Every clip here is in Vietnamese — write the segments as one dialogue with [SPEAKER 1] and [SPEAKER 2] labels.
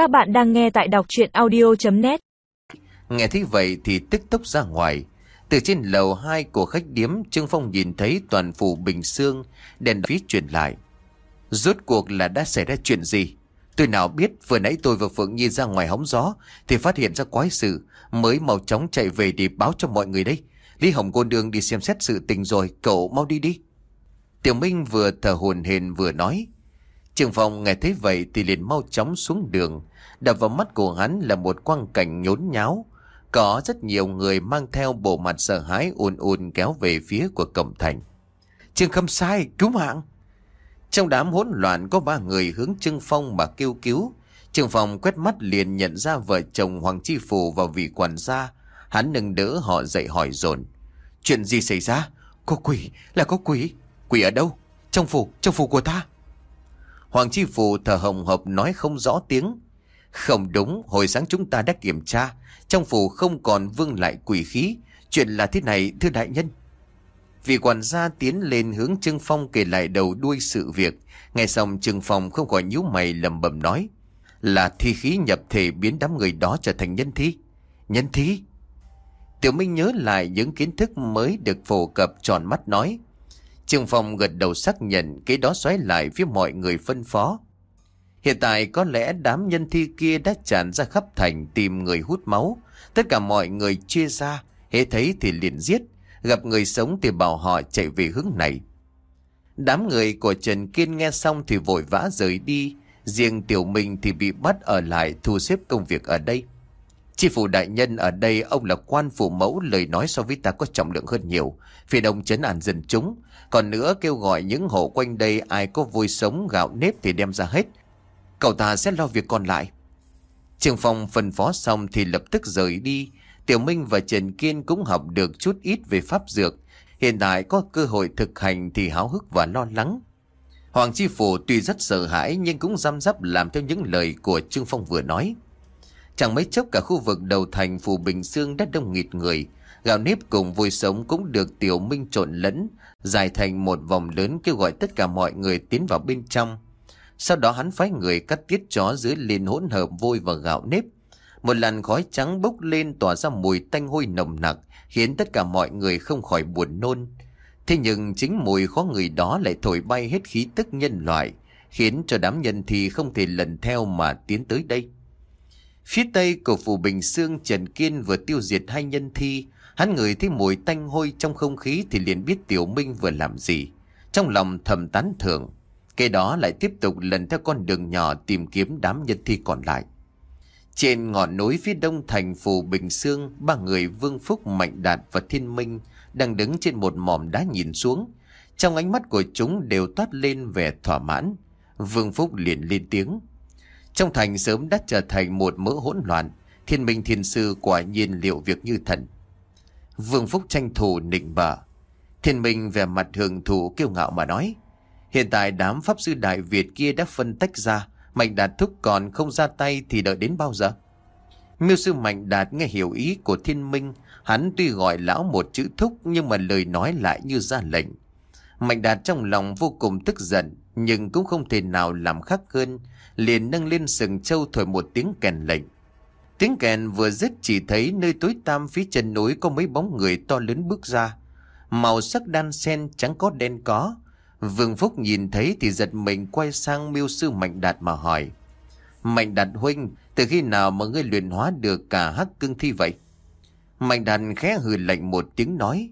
[SPEAKER 1] Các bạn đang nghe tại đọc chuyện audio.net
[SPEAKER 2] Nghe thấy vậy thì tức tốc ra ngoài. Từ trên lầu 2 của khách điếm, Trương Phong nhìn thấy toàn phủ bình xương, đèn phía truyền lại. Rốt cuộc là đã xảy ra chuyện gì? Tôi nào biết vừa nãy tôi và Phượng Nhi ra ngoài hóng gió thì phát hiện ra quái sự, mới mau chóng chạy về để báo cho mọi người đây. Lý Hồng Côn Đường đi xem xét sự tình rồi, cậu mau đi đi. Tiểu Minh vừa thở hồn hền vừa nói. Trường phòng nghe thấy vậy thì liền mau chóng xuống đường. Đập vào mắt của hắn là một quang cảnh nhốn nháo. Có rất nhiều người mang theo bộ mặt sợ hãi ùn ùn kéo về phía của cổng thành. Trường Khâm sai, cứu mạng. Trong đám hỗn loạn có ba người hướng Trương Phong mà kêu cứu. Trương Phong quét mắt liền nhận ra vợ chồng Hoàng Chi Phủ và vị quản gia. Hắn nâng đỡ họ dậy hỏi dồn Chuyện gì xảy ra? Có quỷ, là có quỷ. Quỷ ở đâu? Trong phủ, trong phủ của ta. Hoàng Chi Phủ thở hồng hộc nói không rõ tiếng. Không đúng, hồi sáng chúng ta đã kiểm tra. Trong phủ không còn vương lại quỷ khí. Chuyện là thế này, thưa đại nhân. Vị quản gia tiến lên hướng Trương Phong kể lại đầu đuôi sự việc. Nghe xong Trương Phong không khỏi nhíu mày lầm bầm nói. Là thi khí nhập thể biến đám người đó trở thành nhân thi. Nhân thi? Tiểu Minh nhớ lại những kiến thức mới được phổ cập tròn mắt nói. Trương Phong gật đầu xác nhận cái đó xoáy lại phía mọi người phân phó. Hiện tại có lẽ đám nhân thi kia đã tràn ra khắp thành tìm người hút máu. Tất cả mọi người chia ra, hễ thấy thì liền giết, gặp người sống thì bảo họ chạy về hướng này. Đám người của Trần Kiên nghe xong thì vội vã rời đi, riêng Tiểu Minh thì bị bắt ở lại thu xếp công việc ở đây. Chi phủ đại nhân ở đây, ông là quan phủ mẫu, lời nói so với ta có trọng lượng hơn nhiều. Phiền ông chấn an dân chúng. Còn nữa kêu gọi những hộ quanh đây, ai có vui sống, gạo nếp thì đem ra hết. Cậu ta sẽ lo việc còn lại. Trường Phong phân phó xong thì lập tức rời đi. Tiểu Minh và Trần Kiên cũng học được chút ít về pháp dược. Hiện tại có cơ hội thực hành thì háo hức và lo lắng. Hoàng Chi Phủ tuy rất sợ hãi nhưng cũng giam giáp làm theo những lời của Trương Phong vừa nói. Chẳng mấy chốc cả khu vực đầu thành phủ Bình Dương đã đông nghịt người. Gạo nếp cùng vui sống cũng được Tiểu Minh trộn lẫn, dài thành một vòng lớn kêu gọi tất cả mọi người tiến vào bên trong. Sau đó hắn phái người cắt tiết chó dưới lên hỗn hợp vôi và gạo nếp. Một làn khói trắng bốc lên tỏa ra mùi tanh hôi nồng nặc, khiến tất cả mọi người không khỏi buồn nôn. Thế nhưng chính mùi khó người đó lại thổi bay hết khí tức nhân loại, khiến cho đám nhân thì không thể lần theo mà tiến tới đây. Phía tây của phủ Bình Sương Trần Kiên vừa tiêu diệt hai nhân thi, hắn ngửi thấy mùi tanh hôi trong không khí thì liền biết Tiểu Minh vừa làm gì. Trong lòng thầm tán thưởng, Kế đó lại tiếp tục lần theo con đường nhỏ tìm kiếm đám nhân thi còn lại. Trên ngọn núi phía đông thành phủ Bình Sương, ba người Vương Phúc, Mạnh Đạt và Thiên Minh đang đứng trên một mỏm đá nhìn xuống. Trong ánh mắt của chúng đều toát lên vẻ thỏa mãn. Vương Phúc liền lên tiếng. Trong thành sớm đã trở thành một mỡ hỗn loạn, thiên minh thiên sư quả nhiên liệu việc như thần. Vương Phúc tranh thủ nịnh bờ. Thiên minh về mặt hưởng thụ kiêu ngạo mà nói. Hiện tại đám pháp sư Đại Việt kia đã phân tách ra, Mạnh Đạt thúc còn không ra tay thì đợi đến bao giờ? Miêu sư Mạnh Đạt nghe hiểu ý của thiên minh, hắn tuy gọi lão một chữ thúc nhưng mà lời nói lại như ra lệnh. Mạnh Đạt trong lòng vô cùng tức giận, nhưng cũng không thể nào làm khác hơn, liền nâng lên sừng châu thổi một tiếng kèn lệnh. Tiếng kèn vừa dứt chỉ thấy nơi tối tăm phía chân núi có mấy bóng người to lớn bước ra. Màu sắc đan sen trắng có đen có. Vương Phúc nhìn thấy thì giật mình quay sang miêu sư Mạnh Đạt mà hỏi. Mạnh Đạt huynh, từ khi nào mà ngươi luyện hóa được cả hắc cương thi vậy? Mạnh Đạt khẽ hừ lạnh một tiếng nói.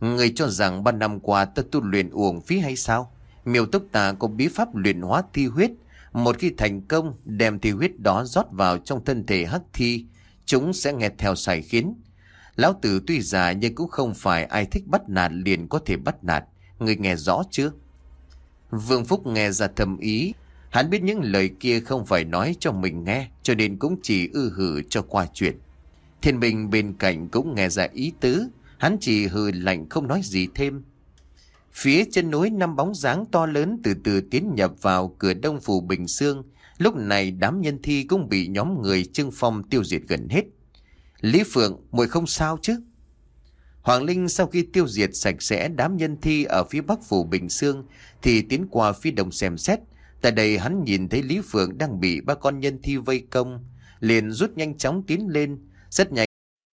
[SPEAKER 2] Người cho rằng ba năm qua ta tu luyện uổng phí hay sao? Miêu túc ta có bí pháp luyện hóa thi huyết một khi thành công, đem thi huyết đó rót vào trong thân thể hắc thi, chúng sẽ nghe theo sải khiến. Lão tử tuy già nhưng cũng không phải ai thích bắt nạt liền có thể bắt nạt. Người nghe rõ chưa? Vương Phúc nghe ra thầm ý. Hắn biết những lời kia không phải nói cho mình nghe, cho nên cũng chỉ ư hử cho qua chuyện. Thiên Bình bên cạnh cũng nghe ra ý tứ, hắn chỉ hừ lạnh không nói gì thêm. Phía trên núi năm bóng dáng to lớn từ từ tiến nhập vào cửa đông phủ Bình Sương. Lúc này đám nhân thi cũng bị nhóm người trương phong tiêu diệt gần hết. Lý Phượng, muội không sao chứ? Hoàng Linh sau khi tiêu diệt sạch sẽ đám nhân thi ở phía bắc phủ Bình Sương thì tiến qua phía đông xem xét. Tại đây hắn nhìn thấy Lý Phượng đang bị ba con nhân thi vây công, liền rút nhanh chóng tiến lên, rất nhanh.